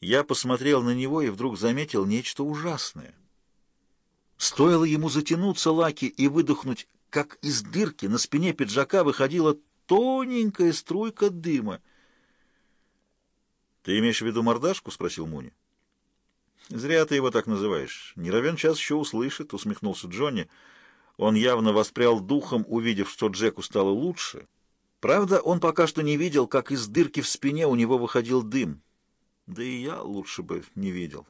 Я посмотрел на него и вдруг заметил нечто ужасное. Стоило ему затянуться лаки и выдохнуть, как из дырки на спине пиджака выходила тоненькая струйка дыма. «Ты имеешь в виду мордашку?» — спросил Муни. «Зря ты его так называешь. Не равен час еще услышит», — усмехнулся Джонни. Он явно воспрял духом, увидев, что Джеку стало лучше. Правда, он пока что не видел, как из дырки в спине у него выходил дым. Да и я лучше бы не видел.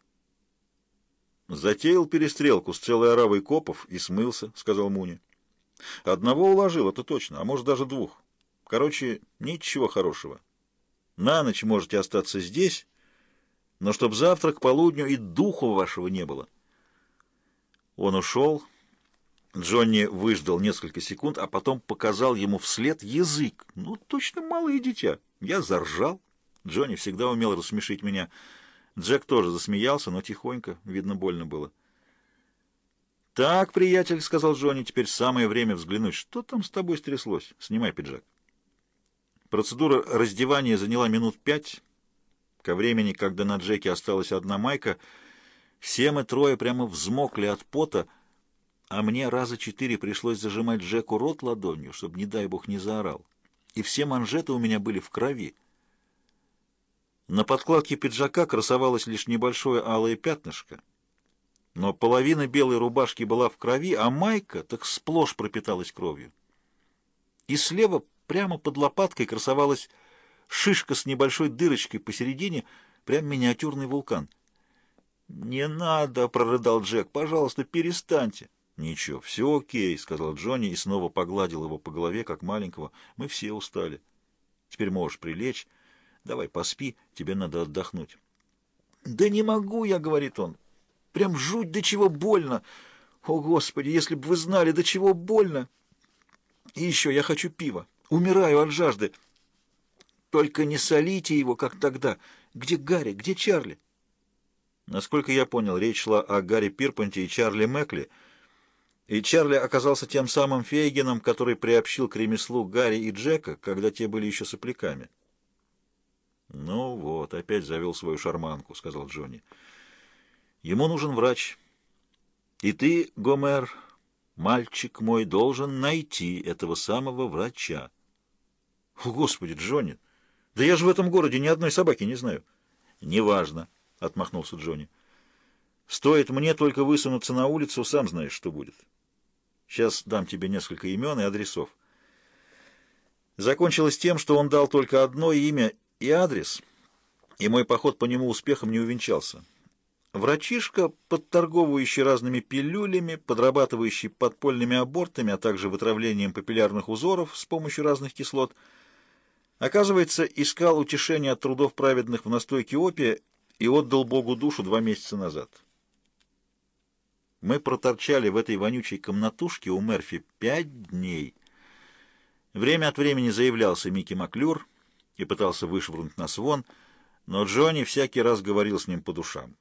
«Затеял перестрелку с целой оравой копов и смылся», — сказал Муни. «Одного уложил, это точно, а может даже двух. Короче, ничего хорошего. На ночь можете остаться здесь, но чтоб завтра к полудню и духу вашего не было». Он ушел. Джонни выждал несколько секунд, а потом показал ему вслед язык. Ну, точно малое дитя. Я заржал. Джонни всегда умел рассмешить меня. Джек тоже засмеялся, но тихонько, видно, больно было. «Так, приятель», — сказал Джонни, — «теперь самое время взглянуть. Что там с тобой стряслось? Снимай пиджак». Процедура раздевания заняла минут пять. Ко времени, когда на Джеке осталась одна майка, все мы трое прямо взмокли от пота, а мне раза четыре пришлось зажимать Джеку рот ладонью, чтобы, не дай бог, не заорал. И все манжеты у меня были в крови. На подкладке пиджака красовалось лишь небольшое алое пятнышко, но половина белой рубашки была в крови, а майка так сплошь пропиталась кровью. И слева, прямо под лопаткой, красовалась шишка с небольшой дырочкой посередине, прям миниатюрный вулкан. «Не надо!» — прорыдал Джек. «Пожалуйста, перестаньте!» «Ничего, все окей», — сказал Джонни и снова погладил его по голове, как маленького. «Мы все устали. Теперь можешь прилечь». Давай поспи, тебе надо отдохнуть. Да не могу я, говорит он. Прям жуть, до чего больно. О, Господи, если бы вы знали, до чего больно. И еще я хочу пива. Умираю от жажды. Только не солите его, как тогда. Где Гарри, где Чарли? Насколько я понял, речь шла о Гарри Пирпанте и Чарли Мэкли, и Чарли оказался тем самым Фейгеном, который приобщил к ремеслу Гарри и Джека, когда те были еще сопляками. «Ну вот, опять завел свою шарманку», — сказал Джонни. «Ему нужен врач. И ты, Гомер, мальчик мой, должен найти этого самого врача». «О, Господи, Джонни! Да я же в этом городе ни одной собаки не знаю». «Неважно», — отмахнулся Джонни. «Стоит мне только высунуться на улицу, сам знаешь, что будет. Сейчас дам тебе несколько имен и адресов». Закончилось тем, что он дал только одно имя и адрес, и мой поход по нему успехом не увенчался. Врачишка, подторговывающий разными пилюлями, подрабатывающий подпольными абортами, а также вытравлением папиллярных узоров с помощью разных кислот, оказывается, искал утешение от трудов праведных в настойке опия и отдал Богу душу два месяца назад. Мы проторчали в этой вонючей комнатушке у Мерфи пять дней. Время от времени заявлялся Микки Маклюр — и пытался вышвырнуть нас вон, но Джонни всякий раз говорил с ним по душам.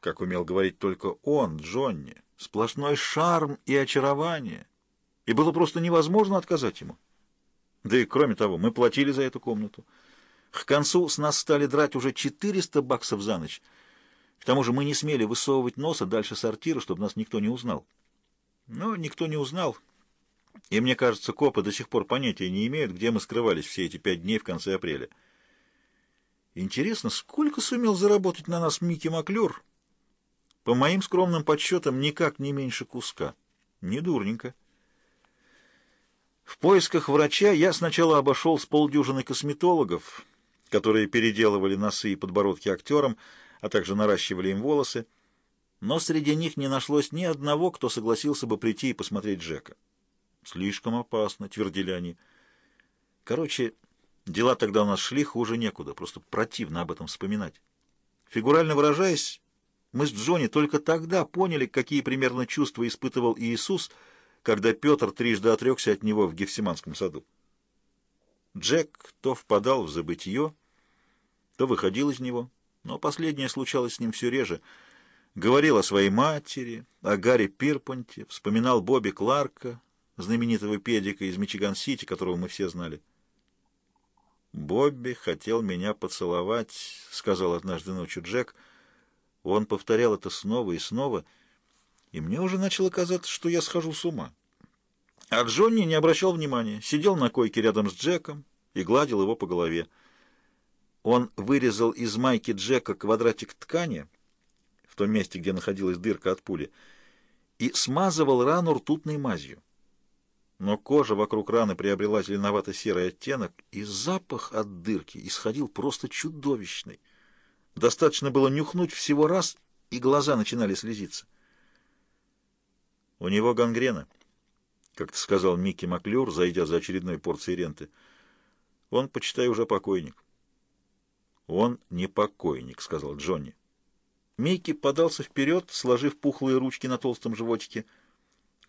Как умел говорить только он, Джонни, сплошной шарм и очарование, и было просто невозможно отказать ему. Да и кроме того, мы платили за эту комнату. К концу с нас стали драть уже 400 баксов за ночь. К тому же мы не смели высовывать носа дальше сортира, чтобы нас никто не узнал. Но никто не узнал, и мне кажется, копы до сих пор понятия не имеют, где мы скрывались все эти пять дней в конце апреля. Интересно, сколько сумел заработать на нас Микки Маклюр? По моим скромным подсчетам, никак не меньше куска. Недурненько. В поисках врача я сначала обошел с полдюжины косметологов, которые переделывали носы и подбородки актерам, а также наращивали им волосы, но среди них не нашлось ни одного, кто согласился бы прийти и посмотреть Джека. Слишком опасно, твердили они. Короче, дела тогда у нас шли хуже некуда, просто противно об этом вспоминать. Фигурально выражаясь, мы с Джонни только тогда поняли, какие примерно чувства испытывал Иисус, когда Петр трижды отрекся от него в Гефсиманском саду. Джек то впадал в забытье, то выходил из него, но последнее случалось с ним все реже. Говорил о своей матери, о Гарри Пирпонте, вспоминал Бобби Кларка, знаменитого педика из Мичиган-Сити, которого мы все знали. «Бобби хотел меня поцеловать», — сказал однажды ночью Джек. Он повторял это снова и снова, и мне уже начало казаться, что я схожу с ума. А Джонни не обращал внимания, сидел на койке рядом с Джеком и гладил его по голове. Он вырезал из майки Джека квадратик ткани в том месте, где находилась дырка от пули, и смазывал рану ртутной мазью но кожа вокруг раны приобрела зеленовато-серый оттенок, и запах от дырки исходил просто чудовищный. Достаточно было нюхнуть всего раз, и глаза начинали слезиться. «У него гангрена», — как-то сказал Микки Маклюр, зайдя за очередной порцией ренты. «Он, почитай, уже покойник». «Он не покойник», — сказал Джонни. Микки подался вперед, сложив пухлые ручки на толстом животике —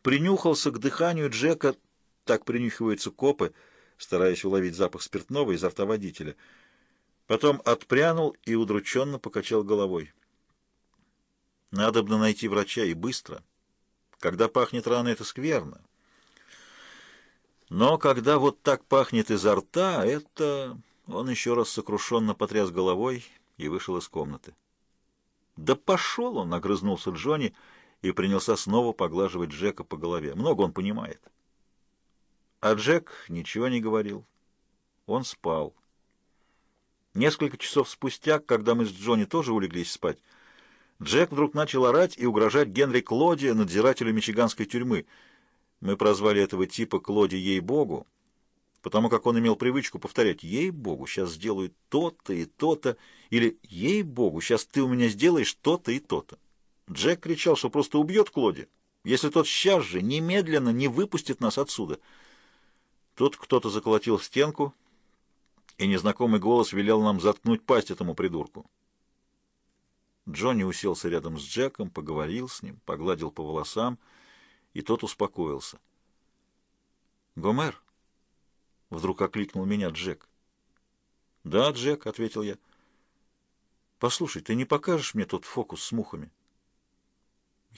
принюхался к дыханию Джека, так принюхиваются копы, стараясь уловить запах спиртного изо рта водителя. Потом отпрянул и удрученно покачал головой. Надобно найти врача и быстро. Когда пахнет рано, это скверно. Но когда вот так пахнет изо рта, это... Он еще раз сокрушенно потряс головой и вышел из комнаты. «Да пошел он!» — огрызнулся Джонни — и принялся снова поглаживать Джека по голове. Много он понимает. А Джек ничего не говорил. Он спал. Несколько часов спустя, когда мы с Джонни тоже улеглись спать, Джек вдруг начал орать и угрожать Генри Клоди, надзирателю мичиганской тюрьмы. Мы прозвали этого типа Клоди ей-богу, потому как он имел привычку повторять «ей-богу, сейчас сделаю то-то и то-то» или «ей-богу, сейчас ты у меня сделаешь то-то и то-то». Джек кричал, что просто убьет Клоди, если тот сейчас же немедленно не выпустит нас отсюда. Тут кто-то заколотил стенку, и незнакомый голос велел нам заткнуть пасть этому придурку. Джонни уселся рядом с Джеком, поговорил с ним, погладил по волосам, и тот успокоился. «Гомер?» — вдруг окликнул меня Джек. «Да, Джек», — ответил я. «Послушай, ты не покажешь мне тот фокус с мухами?»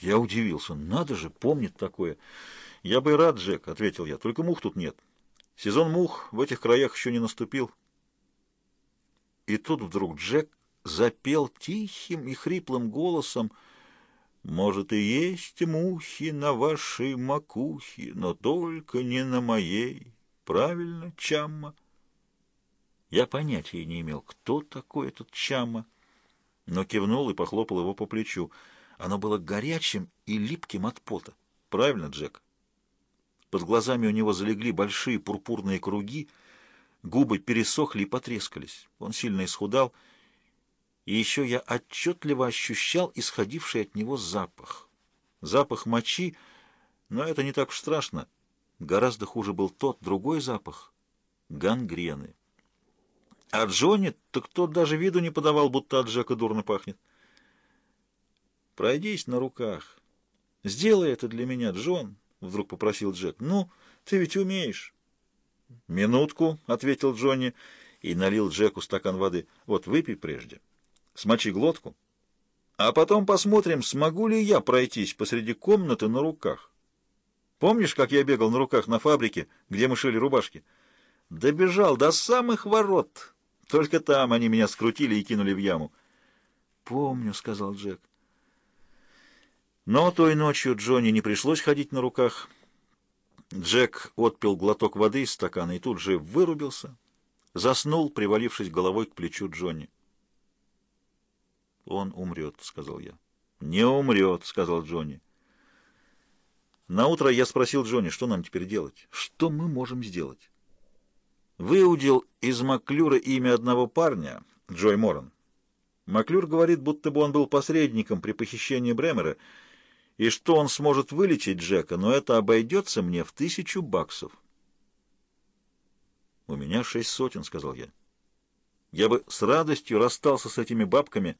Я удивился. Надо же, помнит такое. Я бы рад, Джек, — ответил я, — только мух тут нет. Сезон мух в этих краях еще не наступил. И тут вдруг Джек запел тихим и хриплым голосом, «Может, и есть мухи на вашей макухе, но только не на моей. Правильно, Чамма?» Я понятия не имел, кто такой этот Чамма, но кивнул и похлопал его по плечу — оно было горячим и липким от пота. Правильно, Джек? Под глазами у него залегли большие пурпурные круги, губы пересохли и потрескались. Он сильно исхудал, и еще я отчетливо ощущал исходивший от него запах. Запах мочи, но это не так уж страшно. Гораздо хуже был тот другой запах — гангрены. А Джонни, так тот даже виду не подавал, будто от Джека дурно пахнет. Пройдись на руках. Сделай это для меня, Джон, — вдруг попросил Джек. Ну, ты ведь умеешь. Минутку, — ответил Джонни и налил Джеку стакан воды. Вот, выпей прежде. Смочи глотку. А потом посмотрим, смогу ли я пройтись посреди комнаты на руках. Помнишь, как я бегал на руках на фабрике, где мы шили рубашки? Добежал до самых ворот. Только там они меня скрутили и кинули в яму. «Помню», — сказал Джек. Но той ночью Джонни не пришлось ходить на руках. Джек отпил глоток воды из стакана и тут же вырубился, заснул, привалившись головой к плечу Джонни. «Он умрет», — сказал я. «Не умрет», — сказал Джонни. Наутро я спросил Джонни, что нам теперь делать? Что мы можем сделать? Выудил из Маклюра имя одного парня, Джой Моран. Маклюр говорит, будто бы он был посредником при похищении Бремера, и что он сможет вылечить Джека, но это обойдется мне в тысячу баксов. «У меня шесть сотен», — сказал я. «Я бы с радостью расстался с этими бабками,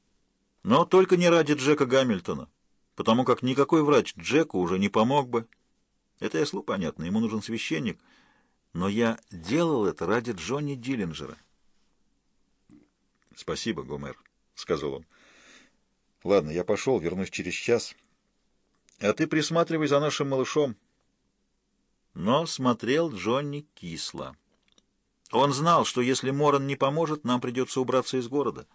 но только не ради Джека Гамильтона, потому как никакой врач Джеку уже не помог бы. Это яслу понятно, ему нужен священник, но я делал это ради Джонни Диллинджера». «Спасибо, Гомер», — сказал он. «Ладно, я пошел, вернусь через час». А ты присматривай за нашим малышом. Но смотрел Джонни кисло. Он знал, что если Моран не поможет, нам придется убраться из города.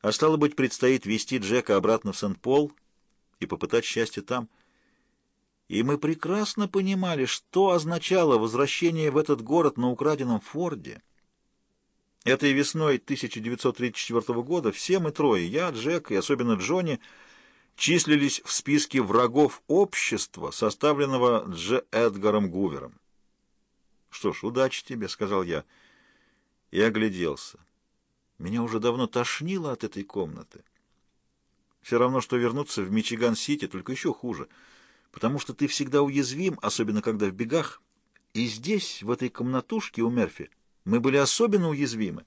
А стало быть, предстоит вести Джека обратно в Сент-Пол и попытать счастье там. И мы прекрасно понимали, что означало возвращение в этот город на украденном Форде. Этой весной 1934 года все мы трое, я, Джек и особенно Джонни, числились в списке врагов общества, составленного Дж. Эдгаром Гувером. «Что ж, удачи тебе», — сказал я. И огляделся. Меня уже давно тошнило от этой комнаты. Все равно, что вернуться в Мичиган-Сити, только еще хуже, потому что ты всегда уязвим, особенно когда в бегах. И здесь, в этой комнатушке у Мерфи, мы были особенно уязвимы.